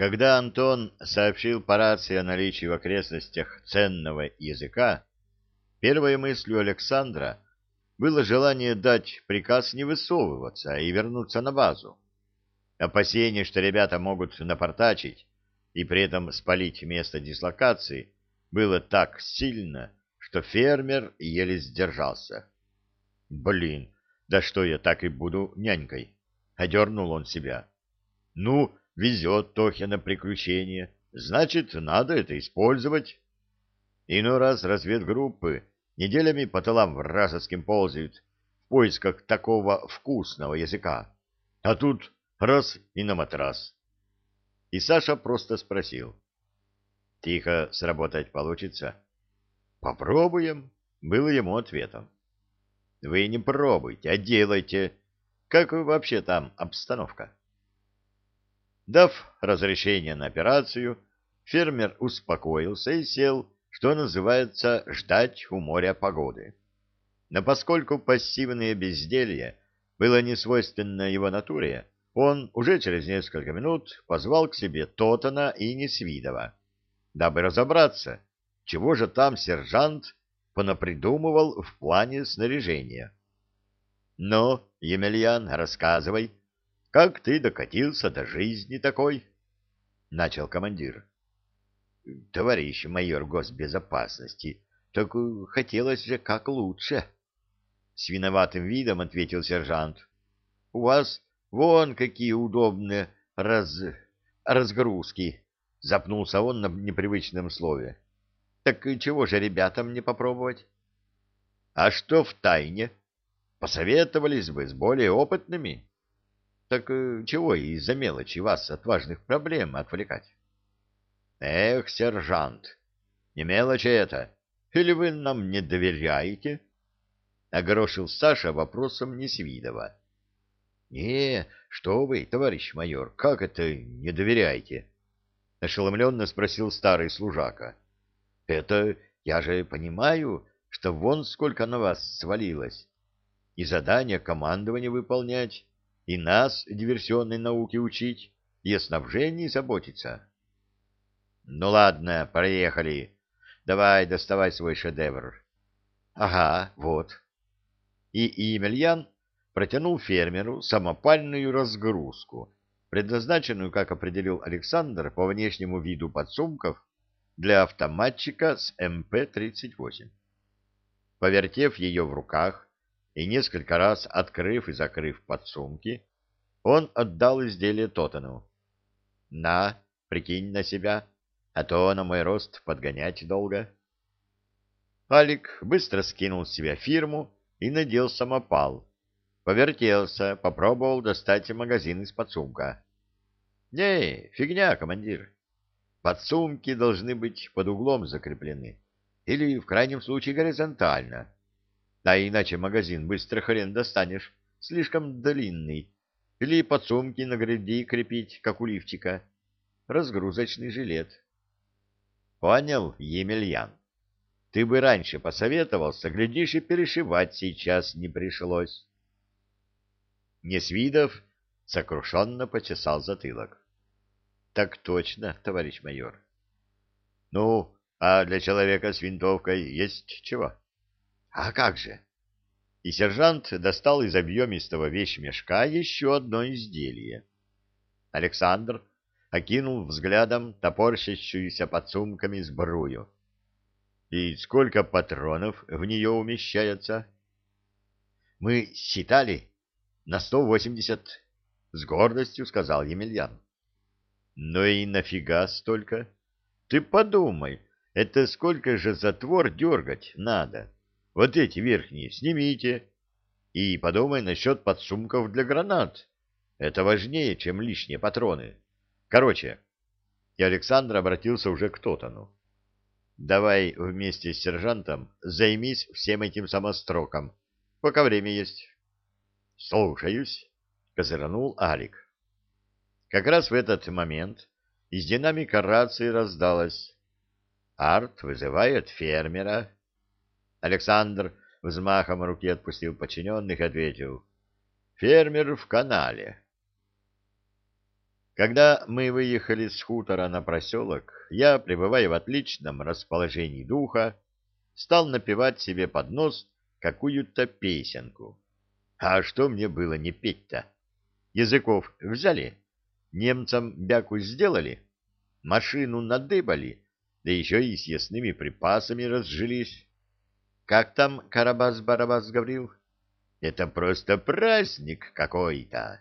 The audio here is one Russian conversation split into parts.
Когда Антон сообщил по рации о наличии в окрестностях ценного языка, первой мыслью Александра было желание дать приказ не высовываться и вернуться на базу. Опасение, что ребята могут напортачить и при этом спалить место дислокации, было так сильно, что фермер еле сдержался. «Блин, да что я так и буду нянькой?» — одернул он себя. «Ну, везет Тохе на приключения, значит, надо это использовать. Иной раз разведгруппы неделями по тылам вражеским ползают в поисках такого вкусного языка. А тут раз и на матрас. И Саша просто спросил. «Тихо сработать получится?» «Попробуем», — было ему ответом. «Вы не пробуйте, а делайте. Как вообще там обстановка?» Дав разрешение на операцию, фермер успокоился и сел, что называется, ждать у моря погоды. Но поскольку пассивное безделье было не свойственно его натуре, он уже через несколько минут позвал к себе Тотана и Несвидова, дабы разобраться, чего же там сержант понапридумывал в плане снаряжения. — Ну, Емельян, рассказывай, как ты докатился до жизни такой? — начал командир. — Товарищ майор госбезопасности, так хотелось же как лучше. С виноватым видом ответил сержант. — У вас вон какие удобные раз... разгрузки. Запнулся он на непривычном слове. — Так чего же ребятам не попробовать? — А что в тайне? Посоветовались бы с более опытными. — так э, чего из-за мелочи вас от важных проблем отвлекать? Эх, сержант, не мелочи это. Или вы нам не доверяете? Огорошил Саша вопросом Несвидова. Не, что вы, товарищ майор, как это не доверяете? Ошеломленно спросил старый служака. Это я же понимаю, что вон сколько на вас свалилось. И задание командования выполнять, и нас диверсионной науке учить, и о снабжении заботиться. Ну ладно, проехали. Давай, доставай свой шедевр. Ага, вот. И Емельян протянул фермеру самопальную разгрузку, предназначенную, как определил Александр, по внешнему виду подсумков для автоматчика с МП-38. Повертев ее в руках, и несколько раз, открыв и закрыв подсумки, он отдал изделие Тотану. «На, прикинь на себя, а то на мой рост подгонять долго». Алик быстро скинул с себя фирму и надел самопал. Повертелся, попробовал достать магазин из подсумка. «Не, фигня, командир. Подсумки должны быть под углом закреплены. Или, в крайнем случае, горизонтально. А иначе магазин быстро хрен достанешь, слишком длинный. Или подсумки на груди крепить, как у лифчика. Разгрузочный жилет. Понял, Емельян? Ты бы раньше посоветовался, глядишь, и перешивать сейчас не пришлось. Несвидов сокрушенно почесал затылок. — Так точно, товарищ майор. — Ну, а для человека с винтовкой есть чего? А как же? И сержант достал из объемистого вещмешка еще одно изделие. Александр окинул взглядом топорщащуюся под сумками сбрую. И сколько патронов в нее умещается? Мы считали на сто восемьдесят, с гордостью сказал Емельян. Ну и нафига столько? Ты подумай, это сколько же затвор дергать надо? Вот эти верхние снимите. И подумай насчет подсумков для гранат. Это важнее, чем лишние патроны. Короче, и Александр обратился уже к Тотану. Давай вместе с сержантом займись всем этим самостроком, пока время есть. Слушаюсь, козырнул Алик. Как раз в этот момент из динамика рации раздалось. Арт вызывает фермера. Александр взмахом руки отпустил подчиненных и ответил. «Фермер в канале». Когда мы выехали с хутора на проселок, я, пребывая в отличном расположении духа, стал напевать себе под нос какую-то песенку. А что мне было не петь-то? Языков взяли, немцам бяку сделали, машину надыбали, да еще и съестными припасами разжились. Как там Карабас-Барабас говорил? Это просто праздник какой-то.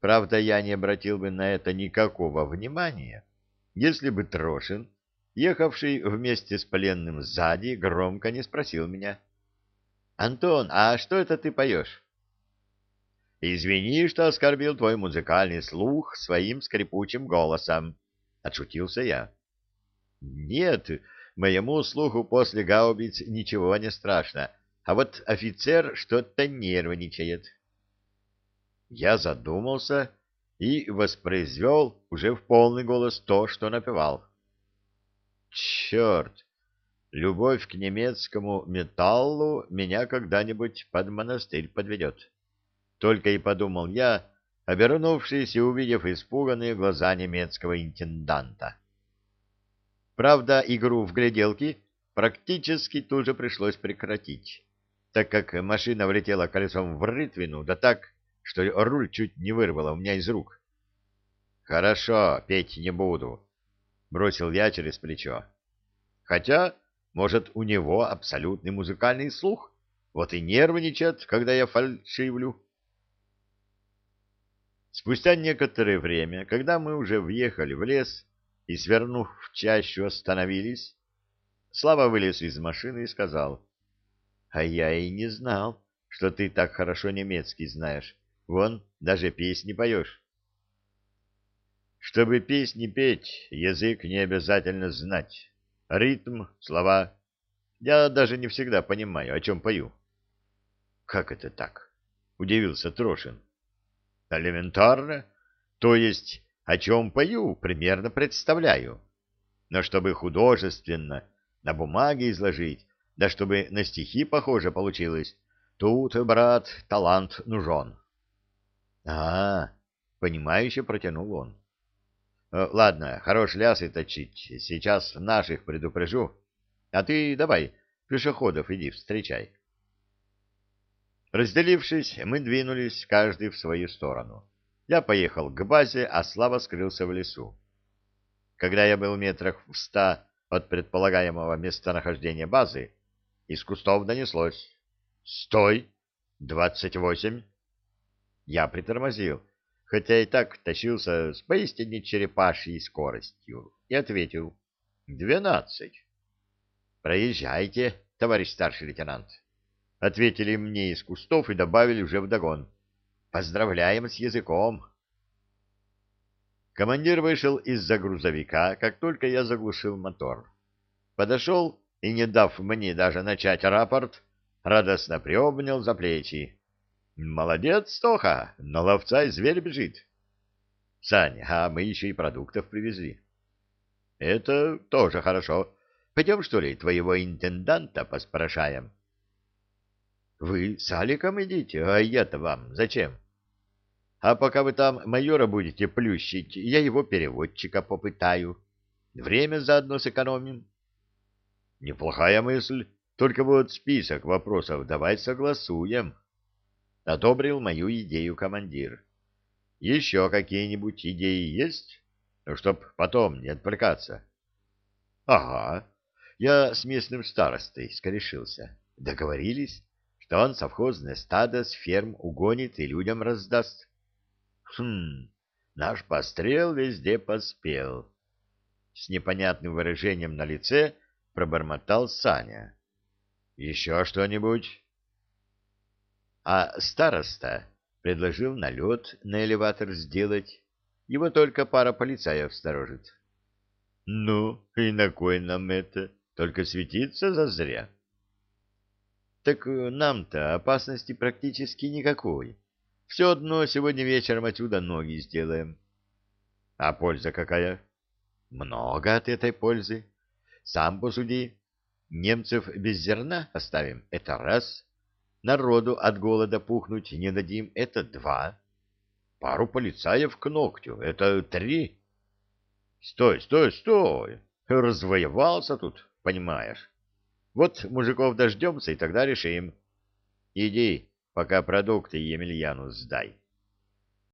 Правда, я не обратил бы на это никакого внимания, если бы Трошин, ехавший вместе с пленным сзади, громко не спросил меня. — Антон, а что это ты поешь? — Извини, что оскорбил твой музыкальный слух своим скрипучим голосом, — отшутился я. — Нет, моему слуху после гаубиц ничего не страшно, а вот офицер что-то нервничает. — я задумался и воспроизвел уже в полный голос то, что напевал. Черт! Любовь к немецкому металлу меня когда-нибудь под монастырь подведет. Только и подумал я, обернувшись и увидев испуганные глаза немецкого интенданта. Правда, игру в гляделки практически тут же пришлось прекратить, так как машина влетела колесом в рытвину, да так, что руль чуть не вырвало у меня из рук. «Хорошо, петь не буду», — бросил я через плечо. «Хотя, может, у него абсолютный музыкальный слух, вот и нервничает, когда я фальшивлю». Спустя некоторое время, когда мы уже въехали в лес и, свернув в чащу, остановились, Слава вылез из машины и сказал, «А я и не знал, что ты так хорошо немецкий знаешь. Вон, даже песни поешь. Чтобы песни петь, язык не обязательно знать. Ритм, слова. Я даже не всегда понимаю, о чем пою. Как это так? Удивился Трошин. Элементарно. То есть, о чем пою, примерно представляю. Но чтобы художественно, на бумаге изложить, да чтобы на стихи похоже получилось, тут, брат, талант нужен. А, понимающе протянул он. «Э, ладно, хорош лясы точить. Сейчас наших предупрежу. А ты давай пешеходов иди встречай. Разделившись, мы двинулись каждый в свою сторону. Я поехал к базе, а Слава скрылся в лесу. Когда я был метрах в ста от предполагаемого местонахождения базы, из кустов донеслось. «Стой! Двадцать восемь!» Я притормозил, хотя и так тащился с поистине черепашьей скоростью, и ответил «Двенадцать». «Проезжайте, товарищ старший лейтенант», — ответили мне из кустов и добавили уже вдогон. «Поздравляем с языком». Командир вышел из-за грузовика, как только я заглушил мотор. Подошел и, не дав мне даже начать рапорт, радостно приобнял за плечи. Молодец, Тоха, на ловца и зверь бежит. Саня, а мы еще и продуктов привезли. Это тоже хорошо. Пойдем, что ли, твоего интенданта поспрашаем? Вы с Аликом идите, а я-то вам зачем? А пока вы там майора будете плющить, я его переводчика попытаю. Время заодно сэкономим. Неплохая мысль, только вот список вопросов давай согласуем. Одобрил мою идею командир. Еще какие-нибудь идеи есть? Ну, чтоб потом не отвлекаться. Ага, я с местным старостой скорешился. Договорились, что он совхозное стадо с ферм угонит и людям раздаст. Хм, наш пострел везде поспел. С непонятным выражением на лице пробормотал Саня. Еще что-нибудь? а староста предложил налет на элеватор сделать. Его только пара полицаев сторожит. — Ну, и на кой нам это? Только светиться зазря. — Так нам-то опасности практически никакой. Все одно сегодня вечером отсюда ноги сделаем. — А польза какая? — Много от этой пользы. Сам посуди. Немцев без зерна оставим — это раз. Народу от голода пухнуть не дадим — это два. пару полицаев к ногтю. Это три. Стой, стой, стой. Развоевался тут, понимаешь. Вот мужиков дождемся, и тогда решим. Иди, пока продукты Емельяну сдай.